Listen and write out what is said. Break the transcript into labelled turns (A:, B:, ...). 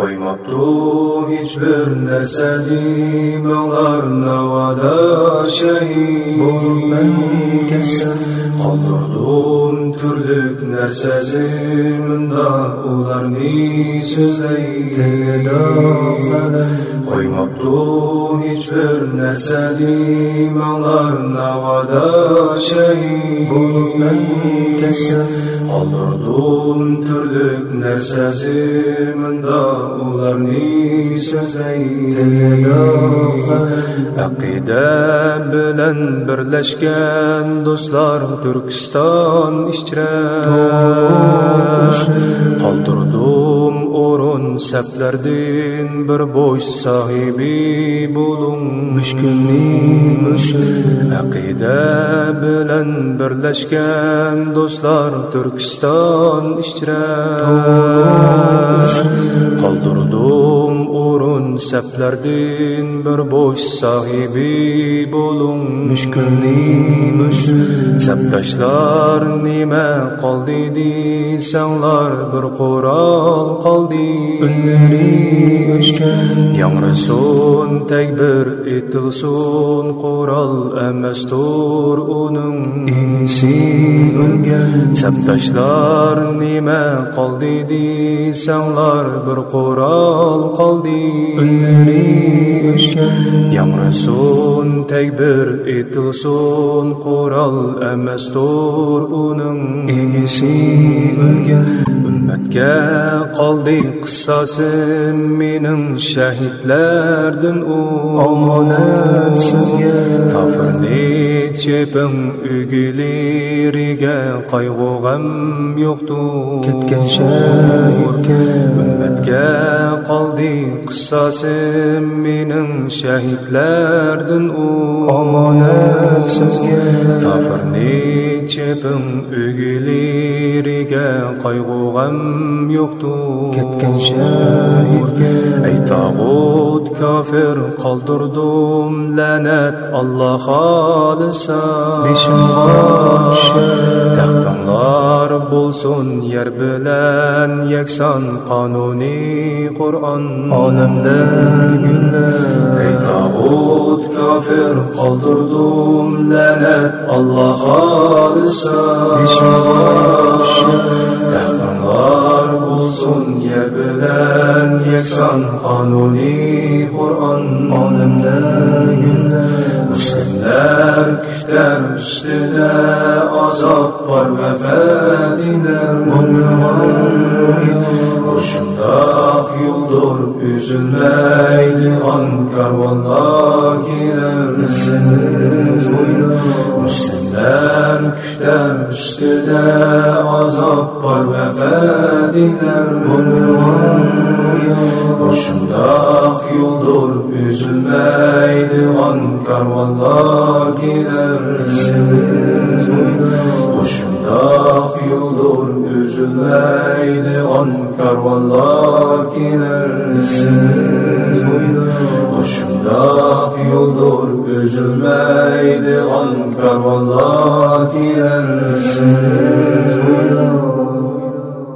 A: Qo'ymabdu hech bir narsani manglar navoda shahid bo'lman kasal qoldirdim turlik narsa zimminda ularni so'zlay tilida qalam qo'ymabdu hech bir narsani manglar navoda shahid bo'lman turlik narsa zimminda ularni so'zlay tilida aqida bilan birlashgan do'stlar turkiston ichra qoldirdim o'rin saplardin bir bo'sh sohibi bo'ling mushkulni aqida bilan birlashgan do'stlar turkiston ichra qoldirdim o'rin saplardin bir bo'sh sohibi bo'ling mushkulni saptashlar nima qoldi desanglar bir qo'ral qoldi unlari o'chgan yangrasin takbir etilsin qo'ral emasdir uning egisi o'lgan saptashlar nima qoldi desanglar bir qo'ral qoldi yangrasin takbir etilsin qo'ral emasdir uning egisi o'lgan ummatga qoldi qissasim mening shahidlardan u omonat sizga kofirni cheping ugileriga qayg'u g'am yo'qdir ketgan shahidga ummatga ularning qissasi mening shahidlardan u omonat sizga kafirni chepim o'gili qayg'u g'am yo'qdir ketgan shahidga ey tog'ut kofir qoldirdim la'nat alloh xolisa beshimga taxtinglar bo'lsin yer bilan yakson qonuniy qur'on olamda gullar ey tog'ut kofir qoldirdim la'nat alloh xolisa beshimga bilan yakson qonuniy qur'on olamda gullar muslimlar kutar ustida azob bor va fadilar shundoq yo'ldir uzilmaydigan karvonlar kelar muslimlar kutar ustida azob bor va fadilar shundoq Şundaq yolur üzülməydi on karvallakilərsiz Şundaq yoldur üzülməydi on karvallakilərsiz